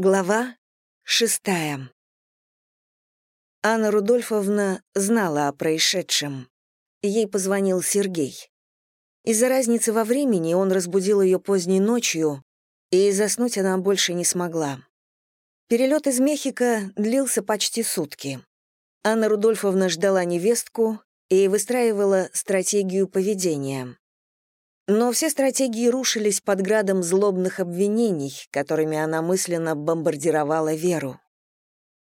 Глава шестая. Анна Рудольфовна знала о происшедшем. Ей позвонил Сергей. Из-за разницы во времени он разбудил ее поздней ночью, и заснуть она больше не смогла. Перелет из Мехико длился почти сутки. Анна Рудольфовна ждала невестку и выстраивала стратегию поведения. Но все стратегии рушились под градом злобных обвинений, которыми она мысленно бомбардировала Веру.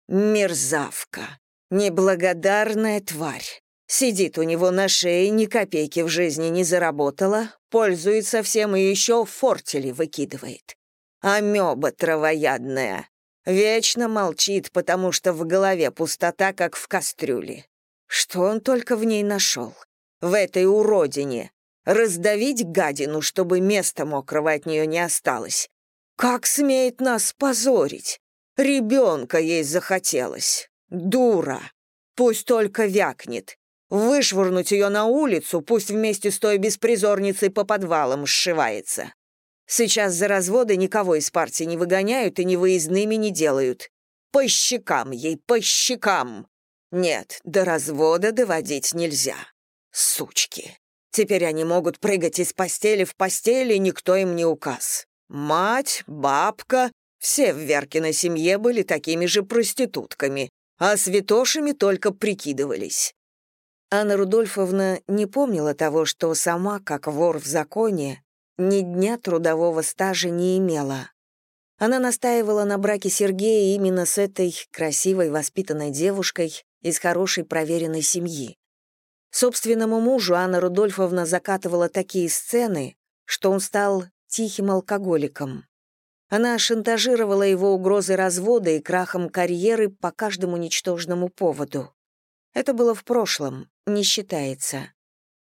«Мерзавка! Неблагодарная тварь! Сидит у него на шее, ни копейки в жизни не заработала, пользуется всем и еще фортели выкидывает. Амеба травоядная! Вечно молчит, потому что в голове пустота, как в кастрюле. Что он только в ней нашел? В этой уродине!» Раздавить гадину, чтобы места мокрого от нее не осталось. Как смеет нас позорить? Ребенка ей захотелось. Дура. Пусть только вякнет. Вышвырнуть ее на улицу, пусть вместе с той беспризорницей по подвалам сшивается. Сейчас за разводы никого из партии не выгоняют и ни выездными не делают. По щекам ей, по щекам. Нет, до развода доводить нельзя. Сучки. Теперь они могут прыгать из постели в постели, никто им не указ. Мать, бабка, все в Веркиной семье были такими же проститутками, а святошами только прикидывались. Анна Рудольфовна не помнила того, что сама, как вор в законе, ни дня трудового стажа не имела. Она настаивала на браке Сергея именно с этой красивой, воспитанной девушкой из хорошей проверенной семьи. Собственному мужу Анна Рудольфовна закатывала такие сцены, что он стал тихим алкоголиком. Она шантажировала его угрозой развода и крахом карьеры по каждому ничтожному поводу. Это было в прошлом, не считается.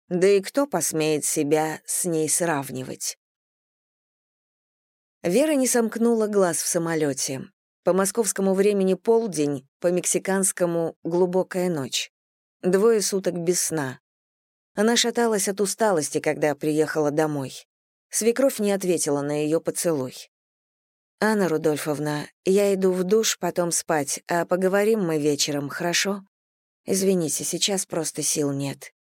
Да и кто посмеет себя с ней сравнивать? Вера не сомкнула глаз в самолете. По московскому времени полдень, по мексиканскому — глубокая ночь. Двое суток без сна. Она шаталась от усталости, когда приехала домой. Свекровь не ответила на ее поцелуй. «Анна Рудольфовна, я иду в душ, потом спать, а поговорим мы вечером, хорошо? Извините, сейчас просто сил нет».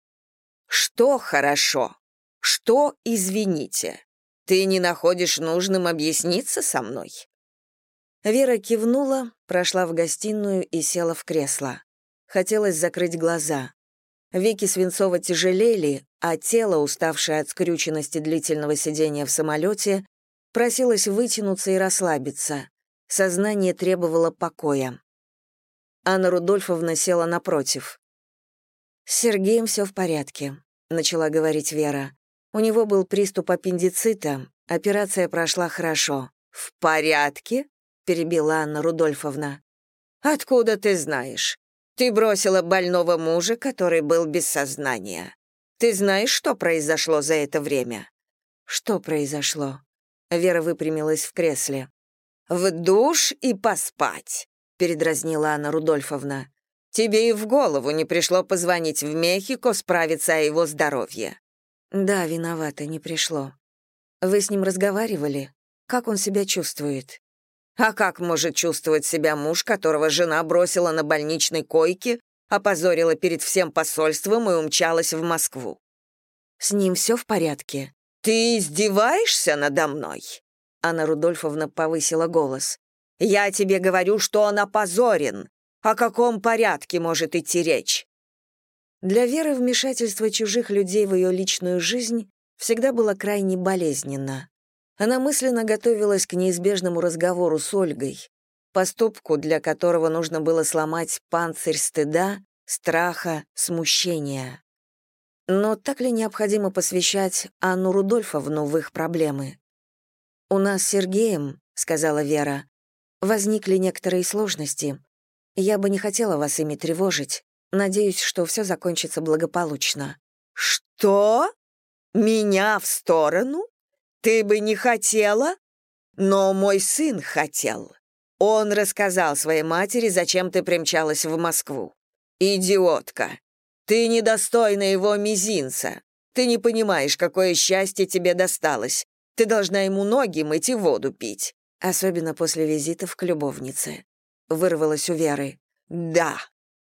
«Что хорошо? Что извините? Ты не находишь нужным объясниться со мной?» Вера кивнула, прошла в гостиную и села в кресло. Хотелось закрыть глаза. Веки Свинцова тяжелели, а тело, уставшее от скрюченности длительного сидения в самолете, просилось вытянуться и расслабиться. Сознание требовало покоя. Анна Рудольфовна села напротив. «С Сергеем все в порядке», — начала говорить Вера. «У него был приступ аппендицита, операция прошла хорошо». «В порядке?» — перебила Анна Рудольфовна. «Откуда ты знаешь? Ты бросила больного мужа, который был без сознания. Ты знаешь, что произошло за это время?» «Что произошло?» Вера выпрямилась в кресле. «В душ и поспать», — передразнила Анна Рудольфовна. «Тебе и в голову не пришло позвонить в Мехико, справиться о его здоровье». «Да, виновата, не пришло. Вы с ним разговаривали? Как он себя чувствует?» А как может чувствовать себя муж, которого жена бросила на больничной койке, опозорила перед всем посольством и умчалась в Москву? С ним все в порядке? Ты издеваешься надо мной? Анна Рудольфовна повысила голос. «Я тебе говорю, что он опозорен. О каком порядке может идти речь?» Для Веры вмешательство чужих людей в ее личную жизнь всегда было крайне болезненно. Она мысленно готовилась к неизбежному разговору с Ольгой, поступку, для которого нужно было сломать панцирь стыда, страха, смущения. Но так ли необходимо посвящать Анну Рудольфовну в их проблемы? «У нас с Сергеем», — сказала Вера, — «возникли некоторые сложности. Я бы не хотела вас ими тревожить. Надеюсь, что все закончится благополучно». «Что? Меня в сторону?» Ты бы не хотела? Но мой сын хотел. Он рассказал своей матери, зачем ты примчалась в Москву. Идиотка. Ты недостойна его мизинца. Ты не понимаешь, какое счастье тебе досталось. Ты должна ему ноги мыть и воду пить. особенно после визитов к любовнице. Вырвалась у Веры. «Да,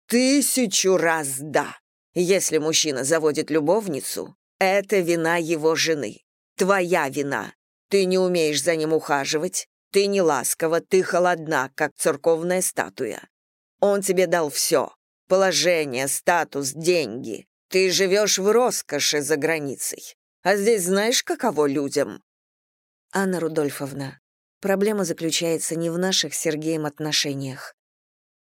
тысячу раз да. Если мужчина заводит любовницу, это вина его жены. Твоя вина. Ты не умеешь за ним ухаживать, ты не ласкова, ты холодна, как церковная статуя. Он тебе дал все — положение, статус, деньги. Ты живешь в роскоши за границей. А здесь знаешь, каково людям?» «Анна Рудольфовна, проблема заключается не в наших с Сергеем отношениях.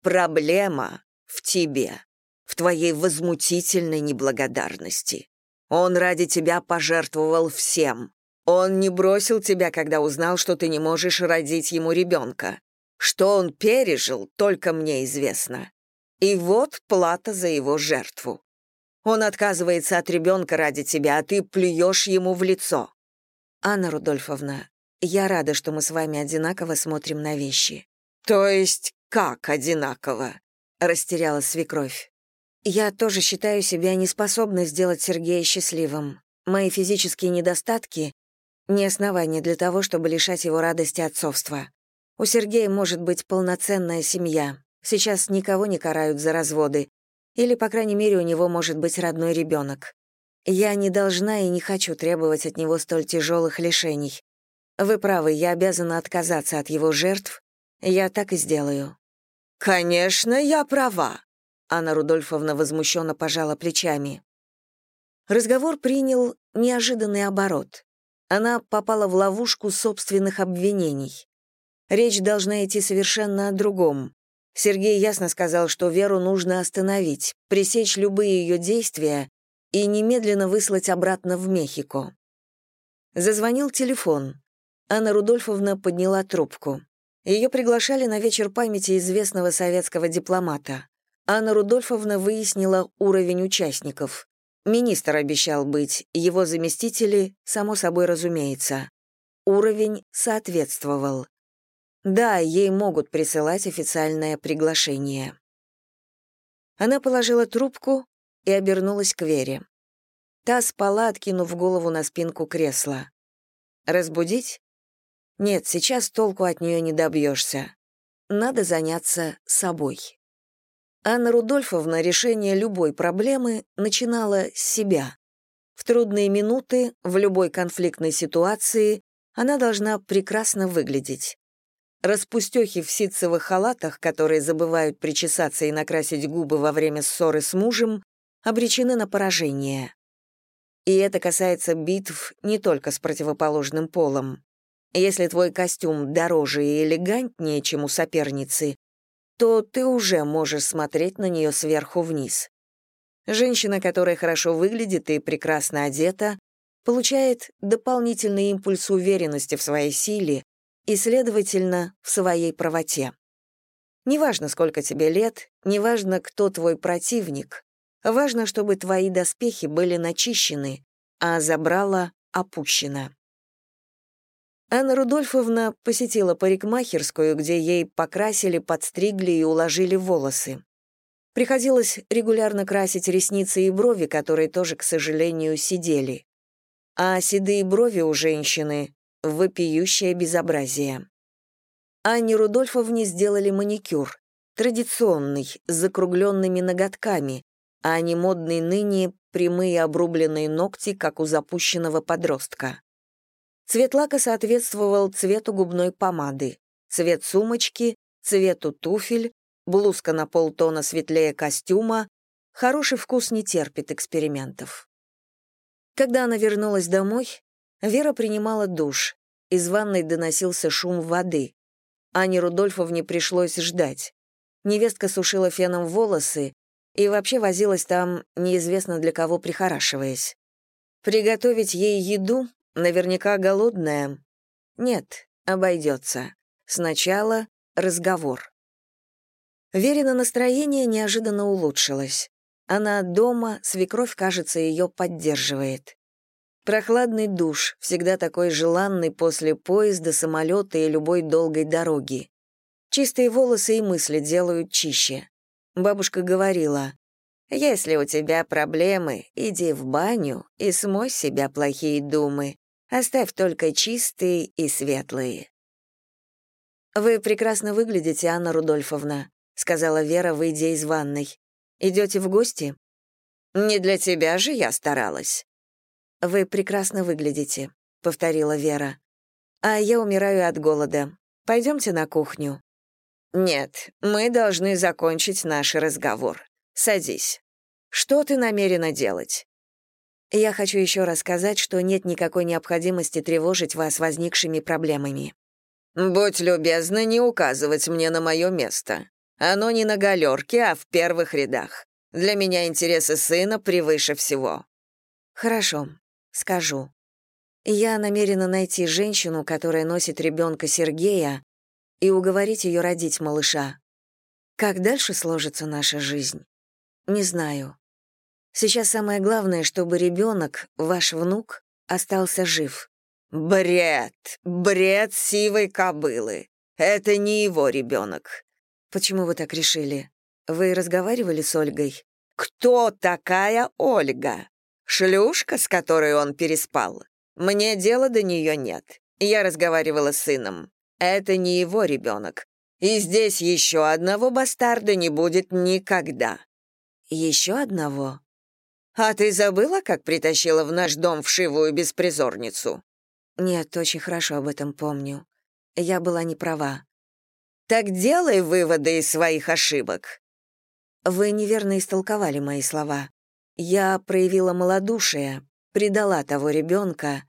Проблема в тебе, в твоей возмутительной неблагодарности. Он ради тебя пожертвовал всем. Он не бросил тебя, когда узнал, что ты не можешь родить ему ребенка. Что он пережил, только мне известно. И вот плата за его жертву. Он отказывается от ребенка ради тебя, а ты плюешь ему в лицо. Анна Рудольфовна, я рада, что мы с вами одинаково смотрим на вещи. То есть как одинаково? Растерялась свекровь. Я тоже считаю себя неспособной сделать Сергея счастливым. Мои физические недостатки — не основание для того, чтобы лишать его радости отцовства. У Сергея может быть полноценная семья. Сейчас никого не карают за разводы. Или, по крайней мере, у него может быть родной ребенок. Я не должна и не хочу требовать от него столь тяжелых лишений. Вы правы, я обязана отказаться от его жертв. Я так и сделаю». «Конечно, я права», — Анна Рудольфовна возмущенно пожала плечами. Разговор принял неожиданный оборот. Она попала в ловушку собственных обвинений. Речь должна идти совершенно о другом. Сергей ясно сказал, что Веру нужно остановить, пресечь любые ее действия и немедленно выслать обратно в Мехико. Зазвонил телефон. Анна Рудольфовна подняла трубку. Ее приглашали на вечер памяти известного советского дипломата. Анна Рудольфовна выяснила уровень участников. Министр обещал быть, его заместители, само собой разумеется. Уровень соответствовал. Да, ей могут присылать официальное приглашение. Она положила трубку и обернулась к Вере. Та спала, откинув голову на спинку кресла. Разбудить? Нет, сейчас толку от нее не добьешься. Надо заняться собой. Анна Рудольфовна решение любой проблемы начинала с себя. В трудные минуты, в любой конфликтной ситуации она должна прекрасно выглядеть. Распустехи в ситцевых халатах, которые забывают причесаться и накрасить губы во время ссоры с мужем, обречены на поражение. И это касается битв не только с противоположным полом. Если твой костюм дороже и элегантнее, чем у соперницы, то ты уже можешь смотреть на нее сверху вниз. Женщина, которая хорошо выглядит и прекрасно одета, получает дополнительный импульс уверенности в своей силе и, следовательно, в своей правоте. Неважно, сколько тебе лет, неважно, кто твой противник, важно, чтобы твои доспехи были начищены, а забрала опущена. Анна Рудольфовна посетила парикмахерскую, где ей покрасили, подстригли и уложили волосы. Приходилось регулярно красить ресницы и брови, которые тоже, к сожалению, сидели. А седые брови у женщины Вопиющее безобразие. Анне Рудольфовне сделали маникюр, традиционный, с закругленными ноготками, а не модные ныне прямые обрубленные ногти, как у запущенного подростка. Цвет лака соответствовал цвету губной помады, цвет сумочки, цвету туфель, блузка на полтона светлее костюма, хороший вкус не терпит экспериментов. Когда она вернулась домой, Вера принимала душ. Из ванной доносился шум воды. Ане Рудольфовне пришлось ждать. Невестка сушила феном волосы и вообще возилась там, неизвестно для кого прихорашиваясь. Приготовить ей еду, наверняка голодная. Нет, обойдется. Сначала разговор. Верина настроение неожиданно улучшилось. Она дома, свекровь, кажется, ее поддерживает. Прохладный душ, всегда такой желанный после поезда, самолета и любой долгой дороги. Чистые волосы и мысли делают чище. Бабушка говорила, «Если у тебя проблемы, иди в баню и смой себя плохие думы, оставь только чистые и светлые». «Вы прекрасно выглядите, Анна Рудольфовна», — сказала Вера, выйдя из ванной. «Идете в гости?» «Не для тебя же я старалась». «Вы прекрасно выглядите», — повторила Вера. «А я умираю от голода. Пойдемте на кухню». «Нет, мы должны закончить наш разговор. Садись. Что ты намерена делать?» «Я хочу еще раз сказать, что нет никакой необходимости тревожить вас возникшими проблемами. «Будь любезна не указывать мне на мое место. Оно не на галерке, а в первых рядах. Для меня интересы сына превыше всего». «Хорошо, скажу. Я намерена найти женщину, которая носит ребенка Сергея, и уговорить ее родить малыша. Как дальше сложится наша жизнь? Не знаю. Сейчас самое главное, чтобы ребенок, ваш внук, остался жив. «Бред! Бред сивой кобылы! Это не его ребенок!» «Почему вы так решили? Вы разговаривали с Ольгой?» «Кто такая Ольга? Шлюшка, с которой он переспал? Мне дела до нее нет. Я разговаривала с сыном. Это не его ребенок. И здесь еще одного бастарда не будет никогда». «Еще одного?» «А ты забыла, как притащила в наш дом вшивую беспризорницу?» Нет, очень хорошо об этом помню. Я была не права. Так делай выводы из своих ошибок. Вы неверно истолковали мои слова. Я проявила малодушие, предала того ребенка,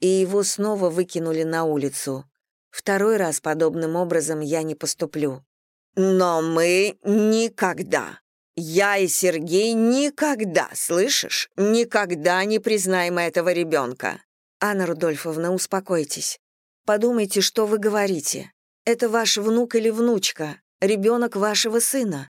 и его снова выкинули на улицу. Второй раз подобным образом я не поступлю. Но мы никогда, я и Сергей никогда, слышишь, никогда не признаем этого ребенка. «Анна Рудольфовна, успокойтесь. Подумайте, что вы говорите. Это ваш внук или внучка, ребенок вашего сына.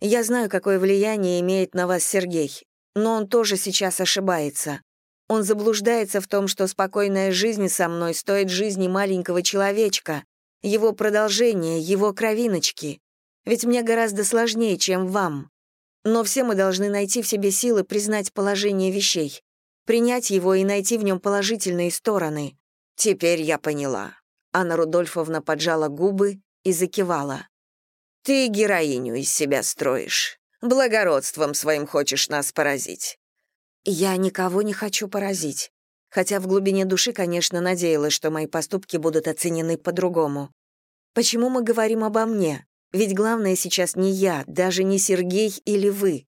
Я знаю, какое влияние имеет на вас Сергей, но он тоже сейчас ошибается. Он заблуждается в том, что спокойная жизнь со мной стоит жизни маленького человечка, его продолжения, его кровиночки. Ведь мне гораздо сложнее, чем вам. Но все мы должны найти в себе силы признать положение вещей принять его и найти в нем положительные стороны. Теперь я поняла. Анна Рудольфовна поджала губы и закивала. Ты героиню из себя строишь. Благородством своим хочешь нас поразить. Я никого не хочу поразить. Хотя в глубине души, конечно, надеялась, что мои поступки будут оценены по-другому. Почему мы говорим обо мне? Ведь главное сейчас не я, даже не Сергей или вы.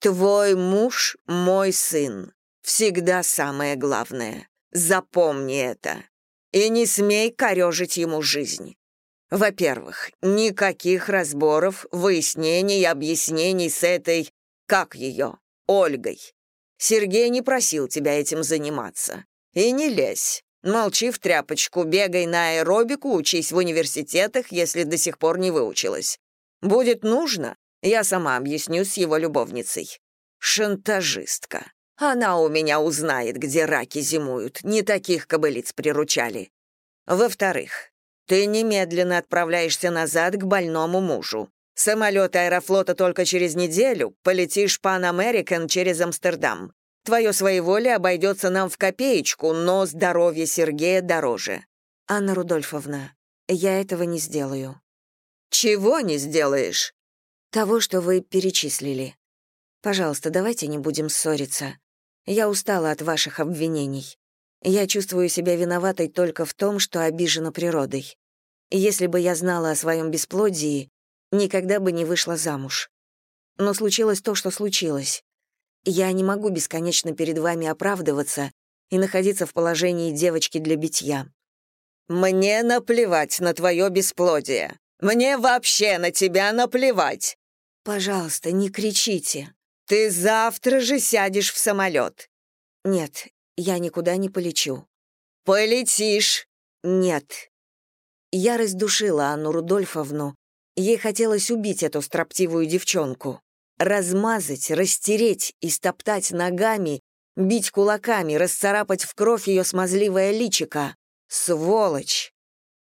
Твой муж — мой сын всегда самое главное. Запомни это. И не смей корежить ему жизнь. Во-первых, никаких разборов, выяснений объяснений с этой, как ее, Ольгой. Сергей не просил тебя этим заниматься. И не лезь. Молчи в тряпочку, бегай на аэробику, учись в университетах, если до сих пор не выучилась. Будет нужно, я сама объясню с его любовницей. Шантажистка. Она у меня узнает, где раки зимуют, не таких кобылиц приручали. Во-вторых, ты немедленно отправляешься назад к больному мужу. Самолет аэрофлота только через неделю, полетишь Pan American через Амстердам. Твое своеволие обойдется нам в копеечку, но здоровье Сергея дороже. Анна Рудольфовна, я этого не сделаю. Чего не сделаешь? Того, что вы перечислили. Пожалуйста, давайте не будем ссориться. Я устала от ваших обвинений. Я чувствую себя виноватой только в том, что обижена природой. Если бы я знала о своем бесплодии, никогда бы не вышла замуж. Но случилось то, что случилось. Я не могу бесконечно перед вами оправдываться и находиться в положении девочки для битья. «Мне наплевать на твое бесплодие. Мне вообще на тебя наплевать!» «Пожалуйста, не кричите. Ты завтра же сядешь в самолет. Нет, я никуда не полечу. Полетишь. Нет. Я раздушила Анну Рудольфовну. Ей хотелось убить эту строптивую девчонку. Размазать, растереть, истоптать ногами, бить кулаками, расцарапать в кровь ее смазливое личико. Сволочь!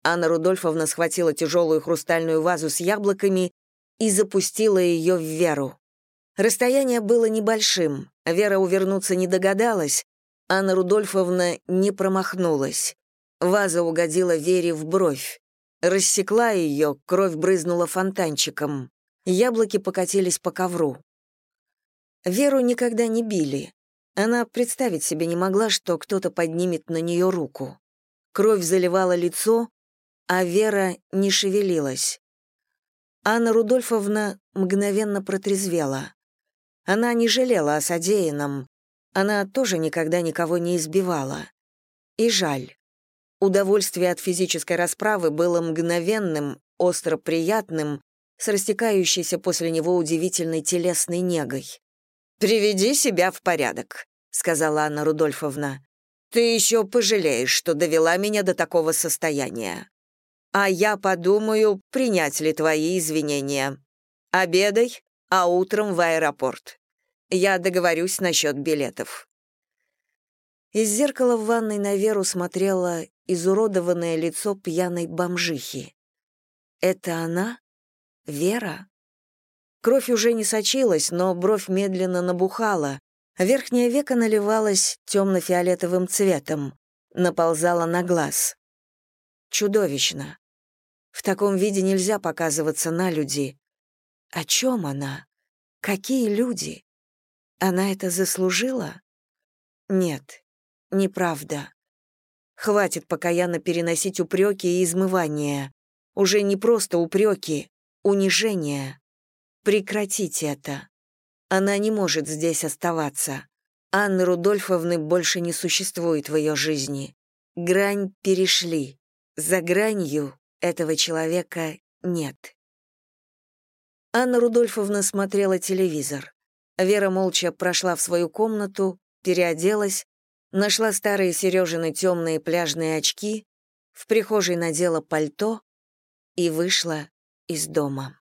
Анна Рудольфовна схватила тяжелую хрустальную вазу с яблоками и запустила ее в Веру. Расстояние было небольшим, Вера увернуться не догадалась, Анна Рудольфовна не промахнулась. Ваза угодила Вере в бровь. Рассекла ее, кровь брызнула фонтанчиком. Яблоки покатились по ковру. Веру никогда не били. Она представить себе не могла, что кто-то поднимет на нее руку. Кровь заливала лицо, а Вера не шевелилась. Анна Рудольфовна мгновенно протрезвела. Она не жалела о содеянном. Она тоже никогда никого не избивала. И жаль. Удовольствие от физической расправы было мгновенным, остро приятным, с растекающейся после него удивительной телесной негой. «Приведи себя в порядок», — сказала Анна Рудольфовна. «Ты еще пожалеешь, что довела меня до такого состояния. А я подумаю, принять ли твои извинения. Обедай, а утром в аэропорт. Я договорюсь насчет билетов». Из зеркала в ванной на Веру смотрело изуродованное лицо пьяной бомжихи. «Это она? Вера?» Кровь уже не сочилась, но бровь медленно набухала, верхнее веко наливалось темно-фиолетовым цветом, наползала на глаз. Чудовищно. В таком виде нельзя показываться на люди. О чем она? Какие люди? Она это заслужила? Нет, неправда. Хватит покаянно переносить упреки и измывания. Уже не просто упреки, унижение. Прекратите это. Она не может здесь оставаться. Анны Рудольфовны больше не существует в ее жизни. Грань перешли. За гранью этого человека нет. Анна Рудольфовна смотрела телевизор. Вера молча прошла в свою комнату, переоделась, нашла старые Сережины темные пляжные очки, в прихожей надела пальто и вышла из дома.